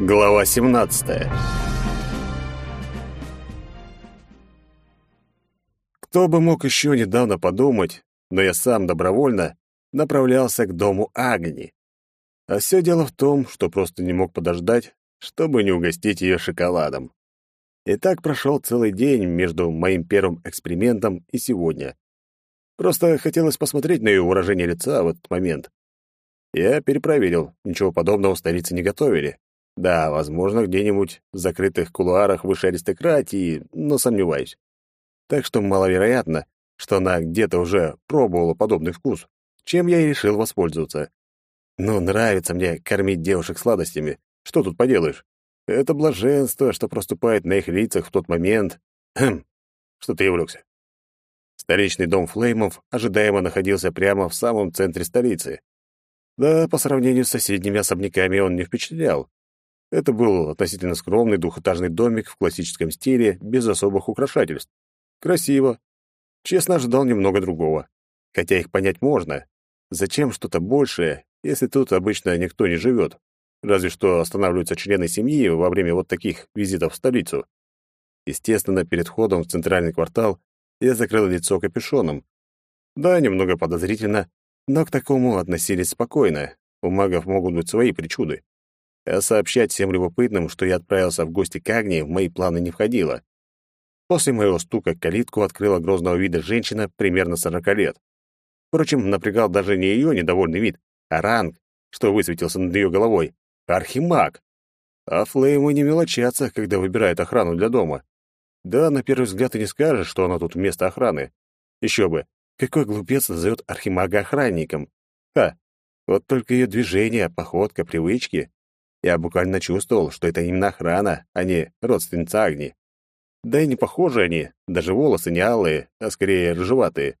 Глава 17. Кто бы мог еще недавно подумать, но я сам добровольно направлялся к дому Агни. А все дело в том, что просто не мог подождать, чтобы не угостить ее шоколадом. И так прошел целый день между моим первым экспериментом и сегодня. Просто хотелось посмотреть на ее выражение лица в этот момент. Я перепроверил, ничего подобного в столице не готовили. Да, возможно, где-нибудь в закрытых кулуарах высшей аристократии, но сомневаюсь. Так что маловероятно, что она где-то уже пробовала подобный вкус, чем я и решил воспользоваться. Ну, нравится мне кормить девушек сладостями. Что тут поделаешь? Это блаженство, что проступает на их лицах в тот момент. Хм, что-то я увлекся. Столичный дом Флеймов ожидаемо находился прямо в самом центре столицы. Да, по сравнению с соседними особняками он не впечатлял. Это был относительно скромный двухэтажный домик в классическом стиле, без особых украшательств. Красиво. Честно, ожидал немного другого. Хотя их понять можно. Зачем что-то большее, если тут обычно никто не живет? Разве что останавливаются члены семьи во время вот таких визитов в столицу. Естественно, перед входом в центральный квартал я закрыл лицо капюшоном. Да, немного подозрительно, но к такому относились спокойно. У магов могут быть свои причуды а сообщать всем любопытным, что я отправился в гости к Агнии, в мои планы не входило. После моего стука калитку открыла грозного вида женщина примерно сорока лет. Впрочем, напрягал даже не ее недовольный вид, а ранг, что высветился над ее головой. Архимаг. А флеймы не мелочатся, когда выбирают охрану для дома. Да, на первый взгляд и не скажешь, что она тут вместо охраны. Еще бы, какой глупец назовет архимага охранником? Ха, вот только ее движения, походка, привычки я буквально чувствовал, что это именно охрана, а не родственница Агни. Да и не похожи они, даже волосы не алые, а скорее рыжеватые.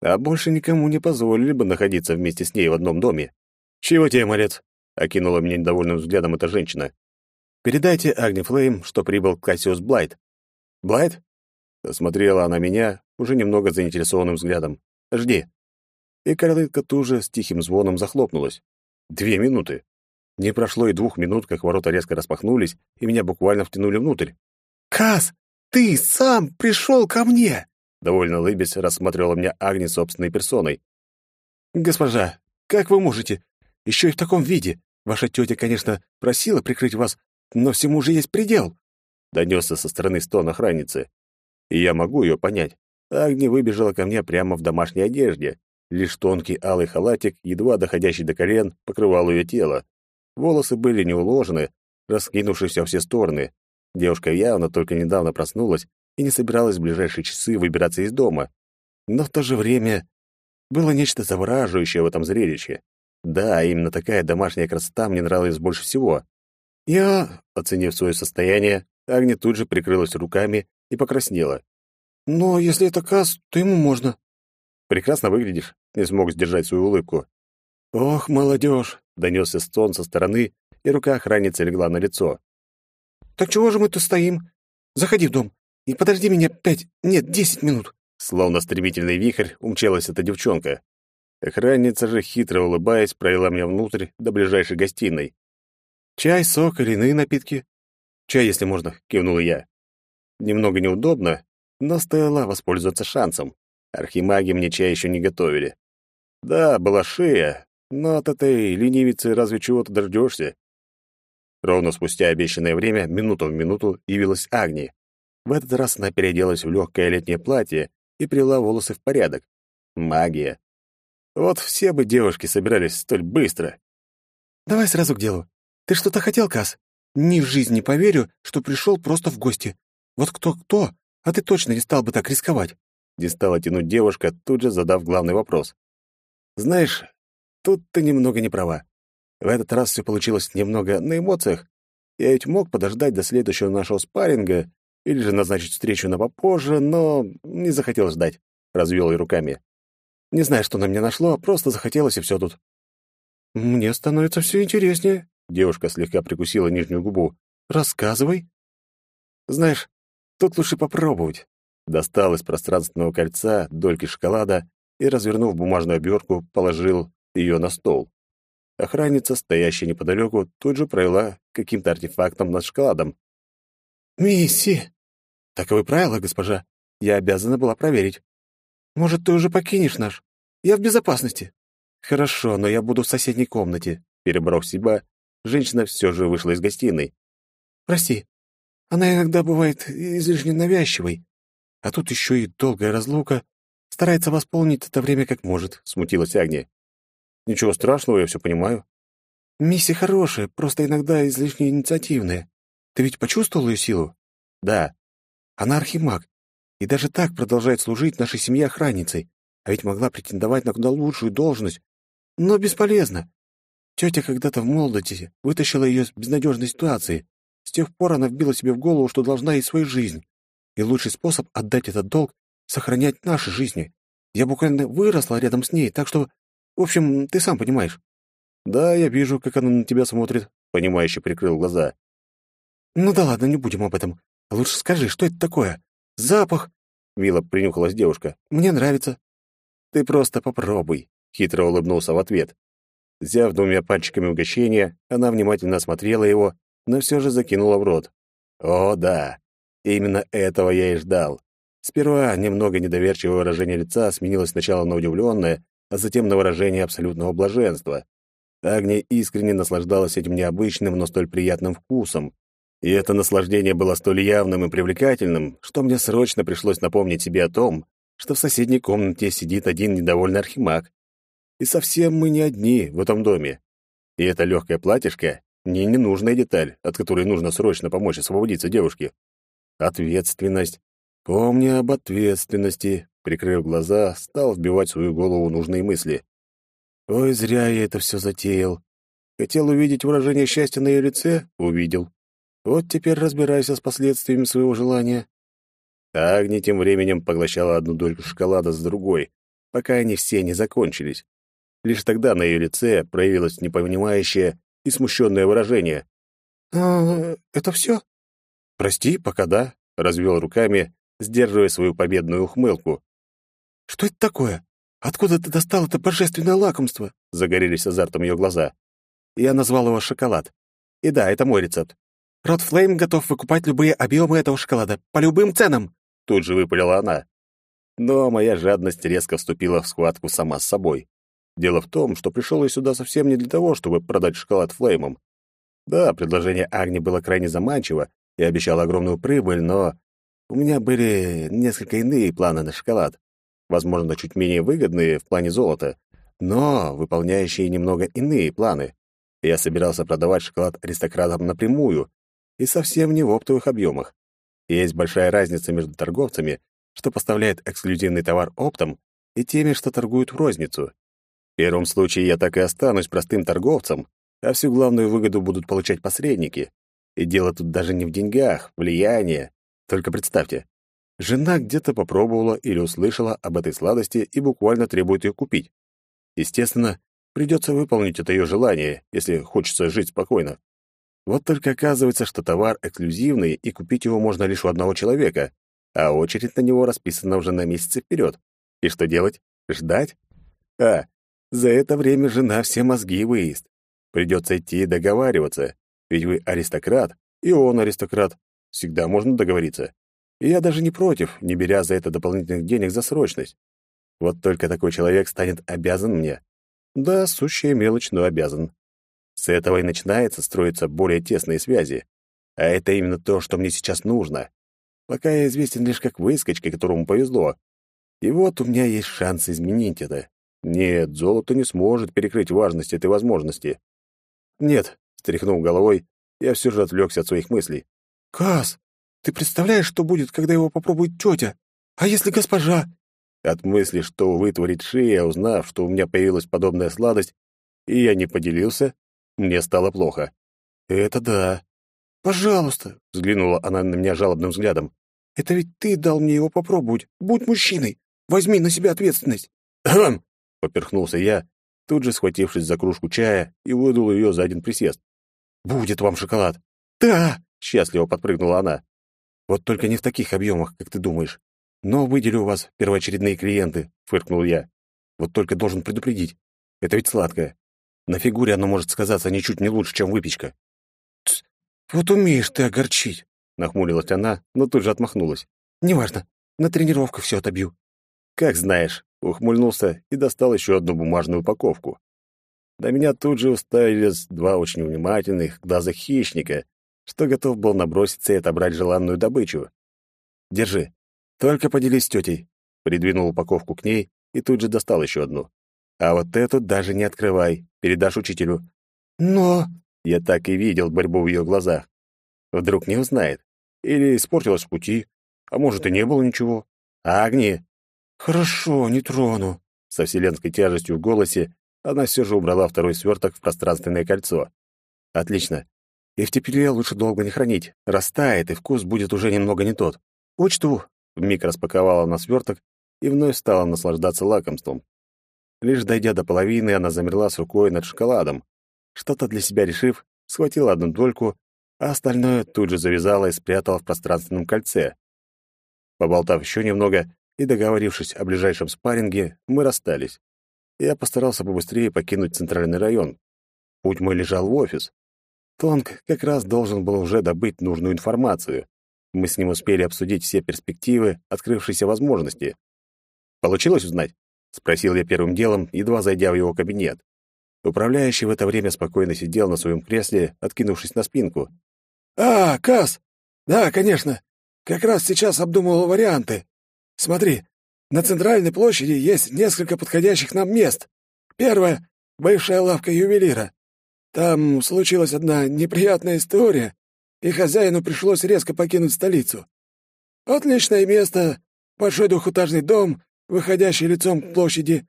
А больше никому не позволили бы находиться вместе с ней в одном доме. «Чего тебе, малец?» — окинула меня недовольным взглядом эта женщина. «Передайте Агни Флейм, что прибыл Кассиус Блайт». «Блайт?» — осмотрела она меня уже немного заинтересованным взглядом. «Жди». И королытка туже с тихим звоном захлопнулась. Две минуты. Не прошло и двух минут, как ворота резко распахнулись, и меня буквально втянули внутрь. «Кас, ты сам пришел ко мне!» Довольно улыбясь, рассматривала меня Агни собственной персоной. «Госпожа, как вы можете? Еще и в таком виде. Ваша тетя, конечно, просила прикрыть вас, но всему же есть предел!» Донесся со стороны стон охранницы. И я могу ее понять. Агни выбежала ко мне прямо в домашней одежде. Лишь тонкий алый халатик, едва доходящий до колен, покрывал ее тело. Волосы были не уложены, раскинувшись во все стороны. Девушка явно только недавно проснулась и не собиралась в ближайшие часы выбираться из дома. Но в то же время было нечто завораживающее в этом зрелище. Да, именно такая домашняя красота мне нравилась больше всего. Я, оценив свое состояние, Агни тут же прикрылась руками и покраснела. «Но если это Кас, то ему можно». «Прекрасно выглядишь», — не смог сдержать свою улыбку. «Ох, молодежь!» — донесся стон со стороны, и рука охранницы легла на лицо. «Так чего же мы тут стоим? Заходи в дом и подожди меня пять, нет, десять минут». Словно стремительный вихрь умчалась эта девчонка. Охранница же, хитро улыбаясь, провела меня внутрь до ближайшей гостиной. «Чай, сок или иные напитки?» «Чай, если можно», — кивнул я. Немного неудобно, но стоило воспользоваться шансом. Архимаги мне чай еще не готовили. Да, была шея, но от этой ленивицы разве чего-то дождешься? Ровно спустя обещанное время, минуту в минуту, явилась Агни. В этот раз она переоделась в легкое летнее платье и привела волосы в порядок. Магия. Вот все бы девушки собирались столь быстро. «Давай сразу к делу. Ты что-то хотел, Кас? Ни в жизни не поверю, что пришел просто в гости. Вот кто-кто, а ты точно не стал бы так рисковать». Не стала тянуть девушка, тут же задав главный вопрос. «Знаешь, Тут ты немного не права. В этот раз все получилось немного на эмоциях. Я ведь мог подождать до следующего нашего спарринга или же назначить встречу на попозже, но не захотел ждать. Развел я руками. Не знаю, что на меня нашло, просто захотелось и все тут. Мне становится все интереснее. Девушка слегка прикусила нижнюю губу. Рассказывай. Знаешь, тут лучше попробовать. Достал из пространственного кольца дольки шоколада и, развернув бумажную обертку, положил ее на стол. Охранница, стоящая неподалеку, тут же провела каким-то артефактом над шоколадом. «Мисси!» «Таковы правила, госпожа. Я обязана была проверить. Может, ты уже покинешь наш? Я в безопасности». «Хорошо, но я буду в соседней комнате». Перебрав себя, женщина все же вышла из гостиной. «Прости, она иногда бывает излишне навязчивой. А тут еще и долгая разлука. Старается восполнить это время как может», — смутилась Агния. «Ничего страшного, я все понимаю». «Мисси хорошая, просто иногда излишне инициативная. Ты ведь почувствовал ее силу?» «Да». «Она архимаг, и даже так продолжает служить нашей семье охранницей, а ведь могла претендовать на куда лучшую должность. Но бесполезно. Тетя когда-то в молодости вытащила ее из безнадежной ситуации. С тех пор она вбила себе в голову, что должна ей свою жизнь. И лучший способ отдать этот долг — сохранять наши жизни. Я буквально выросла рядом с ней, так что... В общем, ты сам понимаешь. Да, я вижу, как она на тебя смотрит. Понимающе прикрыл глаза. Ну да ладно, не будем об этом. Лучше скажи, что это такое? Запах. Мило принюхалась девушка. Мне нравится. Ты просто попробуй. Хитро улыбнулся в ответ. Взяв двумя пальчиками угощение, она внимательно осмотрела его, но все же закинула в рот. О, да, именно этого я и ждал. Сперва немного недоверчивое выражение лица сменилось сначала на удивленное, а затем на выражение абсолютного блаженства. Агния искренне наслаждалась этим необычным, но столь приятным вкусом. И это наслаждение было столь явным и привлекательным, что мне срочно пришлось напомнить себе о том, что в соседней комнате сидит один недовольный архимаг. И совсем мы не одни в этом доме. И это легкое платьишко — не ненужная деталь, от которой нужно срочно помочь освободиться девушке. Ответственность. Помни об ответственности. Прикрыв глаза, стал вбивать в свою голову нужные мысли. Ой, зря я это все затеял. Хотел увидеть выражение счастья на ее лице — увидел. Вот теперь разбирайся с последствиями своего желания. Агни тем временем поглощала одну дольку шоколада с другой, пока они все не закончились. Лишь тогда на ее лице проявилось непонимающее и смущенное выражение. «А, это все?» «Прости, пока да», — развел руками, сдерживая свою победную ухмылку. «Что это такое? Откуда ты достал это божественное лакомство?» — загорелись азартом ее глаза. Я назвал его шоколад. И да, это мой рецепт. Рот Флейм готов выкупать любые объемы этого шоколада по любым ценам!» Тут же выпалила она. Но моя жадность резко вступила в схватку сама с собой. Дело в том, что пришел я сюда совсем не для того, чтобы продать шоколад Флеймом. Да, предложение Агни было крайне заманчиво и обещало огромную прибыль, но у меня были несколько иные планы на шоколад. Возможно, чуть менее выгодные в плане золота, но выполняющие немного иные планы. Я собирался продавать шоколад аристократам напрямую и совсем не в оптовых объемах. Есть большая разница между торговцами, что поставляет эксклюзивный товар оптом, и теми, что торгуют в розницу. В первом случае я так и останусь простым торговцем, а всю главную выгоду будут получать посредники. И дело тут даже не в деньгах, влияние. Только представьте, жена где-то попробовала или услышала об этой сладости и буквально требует ее купить. Естественно, придется выполнить это ее желание, если хочется жить спокойно. Вот только оказывается, что товар эксклюзивный, и купить его можно лишь у одного человека, а очередь на него расписана уже на месяцы вперед. И что делать? Ждать? А, за это время жена все мозги выест. Придется идти и договариваться, ведь вы аристократ, и он аристократ. Всегда можно договориться. И я даже не против, не беря за это дополнительных денег за срочность. Вот только такой человек станет обязан мне. Да, сущая мелочь, но обязан. С этого и начинается строиться более тесные связи. А это именно то, что мне сейчас нужно. Пока я известен лишь как выскочка, которому повезло. И вот у меня есть шанс изменить это. Нет, золото не сможет перекрыть важность этой возможности. Нет, стряхнув головой, я все же отвлекся от своих мыслей. «Кас, ты представляешь, что будет, когда его попробует тетя? А если госпожа?» От мысли, что вытворит шея, узнав, что у меня появилась подобная сладость, и я не поделился, мне стало плохо. «Это да». «Пожалуйста», — взглянула она на меня жалобным взглядом. «Это ведь ты дал мне его попробовать. Будь мужчиной. Возьми на себя ответственность». «Хм!» — поперхнулся я, тут же схватившись за кружку чая и выдул ее за один присест. «Будет вам шоколад». «Да!» — счастливо подпрыгнула она. «Вот только не в таких объемах, как ты думаешь. Но выделю у вас первоочередные клиенты», — фыркнул я. «Вот только должен предупредить. Это ведь сладкое. На фигуре оно может сказаться ничуть не лучше, чем выпечка. Тс, вот умеешь ты огорчить, нахмурилась она, но тут же отмахнулась. Неважно, на тренировках все отобью. Как знаешь, ухмыльнулся и достал еще одну бумажную упаковку. На меня тут же уставились два очень внимательных глаза хищника, что готов был наброситься и отобрать желанную добычу. Держи. Только поделись с тетей. Придвинул упаковку к ней и тут же достал еще одну. А вот эту даже не открывай, передашь учителю. Но... Я так и видел борьбу в ее глазах. Вдруг не узнает. Или испортилась в пути. А может, и не было ничего. А огни? Хорошо, не трону. Со вселенской тяжестью в голосе она все же убрала второй сверток в пространственное кольцо. Отлично. И в тепле лучше долго не хранить. Растает, и вкус будет уже немного не тот. Учту. Вмиг распаковала на сверток и вновь стала наслаждаться лакомством. Лишь дойдя до половины, она замерла с рукой над шоколадом. Что-то для себя решив, схватила одну дольку, а остальное тут же завязала и спрятала в пространственном кольце. Поболтав еще немного и договорившись о ближайшем спарринге, мы расстались. Я постарался побыстрее покинуть центральный район. Путь мой лежал в офис. Тонг как раз должен был уже добыть нужную информацию. Мы с ним успели обсудить все перспективы, открывшиеся возможности. Получилось узнать? — спросил я первым делом, едва зайдя в его кабинет. Управляющий в это время спокойно сидел на своем кресле, откинувшись на спинку. «А, Кас! Да, конечно. Как раз сейчас обдумывал варианты. Смотри, на центральной площади есть несколько подходящих нам мест. Первое — бывшая лавка ювелира. Там случилась одна неприятная история, и хозяину пришлось резко покинуть столицу. Отличное место, большой двухэтажный дом выходящий лицом к площади.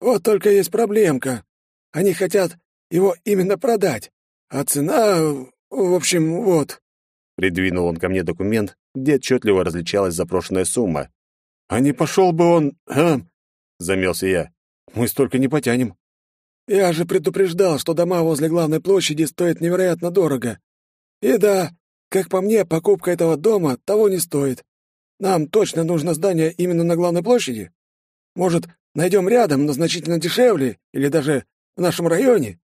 Вот только есть проблемка. Они хотят его именно продать, а цена... В общем, вот». Придвинул он ко мне документ, где отчетливо различалась запрошенная сумма. «А не пошел бы он... А? замялся я. «Мы столько не потянем». «Я же предупреждал, что дома возле главной площади стоят невероятно дорого. И да, как по мне, покупка этого дома того не стоит. Нам точно нужно здание именно на главной площади? Может, найдем рядом, но значительно дешевле, или даже в нашем районе?»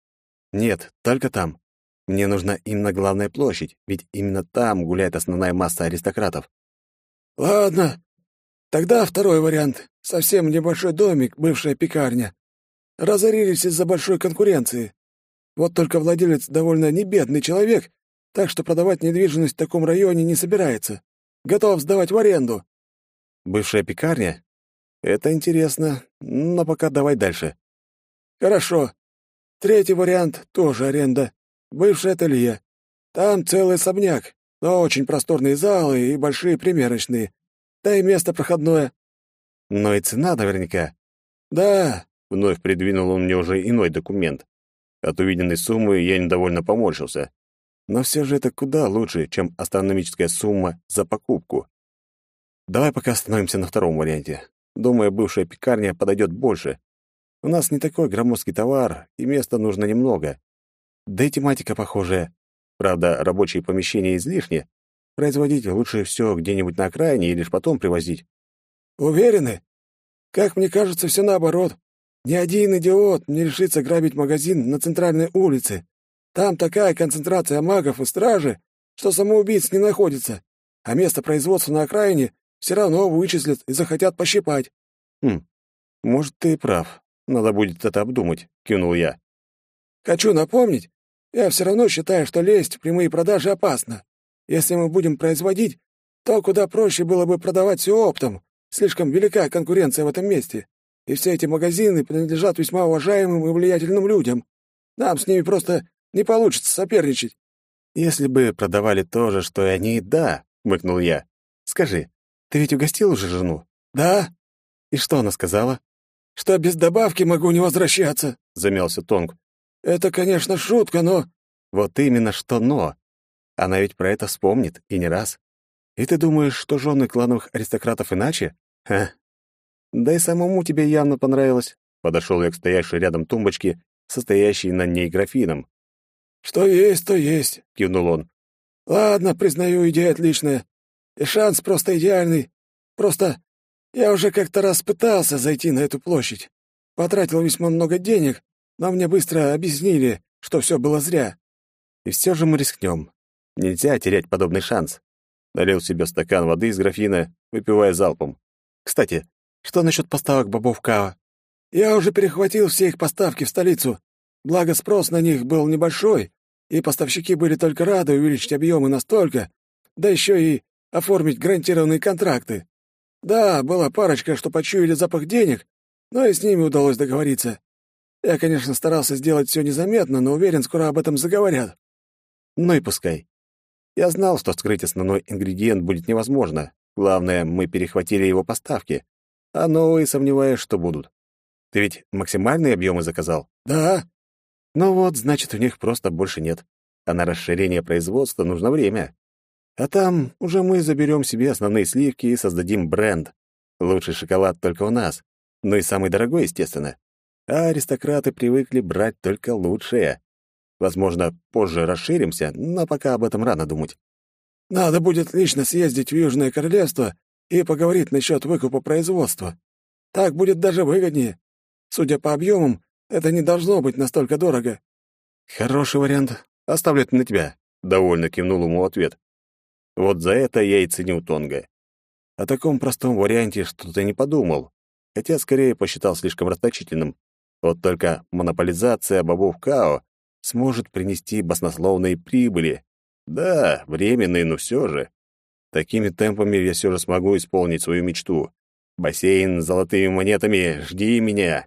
«Нет, только там. Мне нужна именно главная площадь, ведь именно там гуляет основная масса аристократов». «Ладно. Тогда второй вариант. Совсем небольшой домик, бывшая пекарня. Разорились из-за большой конкуренции. Вот только владелец довольно небедный человек, так что продавать недвижимость в таком районе не собирается. Готов сдавать в аренду». «Бывшая пекарня? Это интересно, но пока давай дальше». «Хорошо. Третий вариант — тоже аренда. Бывшее ателье. Там целый особняк, но очень просторные залы и большие примерочные. Да и место проходное». «Но и цена наверняка». «Да», — вновь придвинул он мне уже иной документ. От увиденной суммы я недовольно поморщился. Но все же это куда лучше, чем астрономическая сумма за покупку. Давай пока остановимся на втором варианте. Думаю, бывшая пекарня подойдет больше. У нас не такой громоздкий товар, и места нужно немного. Да и тематика похожая. Правда, рабочие помещения излишни. Производить лучше все где-нибудь на окраине и лишь потом привозить. Уверены? Как мне кажется, все наоборот. Ни один идиот не решится грабить магазин на центральной улице. Там такая концентрация магов и стражи, что самоубийц не находится, а место производства на окраине все равно вычислят и захотят пощипать». «Хм, может, ты прав. Надо будет это обдумать», — кивнул я. «Хочу напомнить, я все равно считаю, что лезть в прямые продажи опасно. Если мы будем производить, то куда проще было бы продавать все оптом. Слишком велика конкуренция в этом месте, и все эти магазины принадлежат весьма уважаемым и влиятельным людям. Нам с ними просто не получится соперничать». «Если бы продавали то же, что и они, да», — мыкнул я. «Скажи, ты ведь угостил уже жену?» «Да». «И что она сказала?» «Что без добавки могу не возвращаться», — замялся Тонг. «Это, конечно, шутка, но...» «Вот именно что «но». Она ведь про это вспомнит, и не раз. И ты думаешь, что жены клановых аристократов иначе? Ха. Да и самому тебе явно понравилось. Подошел я к стоящей рядом тумбочке, состоящей на ней графином. «Что есть, то есть», — кивнул он. «Ладно, признаю, идея отличная. И шанс просто идеальный. Просто я уже как-то раз пытался зайти на эту площадь. Потратил весьма много денег, но мне быстро объяснили, что все было зря. И все же мы рискнем. Нельзя терять подобный шанс. Налил себе стакан воды из графина, выпивая залпом. Кстати, что насчет поставок бобов кава? Я уже перехватил все их поставки в столицу. Благо спрос на них был небольшой, и поставщики были только рады увеличить объемы настолько, да еще и оформить гарантированные контракты. Да, была парочка, что почуяли запах денег, но и с ними удалось договориться. Я, конечно, старался сделать все незаметно, но уверен, скоро об этом заговорят. Ну и пускай. Я знал, что скрыть основной ингредиент будет невозможно. Главное, мы перехватили его поставки, а новые сомневаюсь, что будут. Ты ведь максимальные объемы заказал? Да. Ну вот, значит, у них просто больше нет. А на расширение производства нужно время. А там уже мы заберем себе основные сливки и создадим бренд. Лучший шоколад только у нас. Ну и самый дорогой, естественно. А аристократы привыкли брать только лучшее. Возможно, позже расширимся, но пока об этом рано думать. Надо будет лично съездить в Южное Королевство и поговорить насчет выкупа производства. Так будет даже выгоднее. Судя по объемам, это не должно быть настолько дорого. Хороший вариант. Оставлю это на тебя. Довольно кивнул ему ответ. Вот за это я и ценю Тонга. О таком простом варианте что-то не подумал, хотя скорее посчитал слишком расточительным. Вот только монополизация бобов Као сможет принести баснословные прибыли. Да, временные, но все же. Такими темпами я все же смогу исполнить свою мечту. Бассейн с золотыми монетами, жди меня.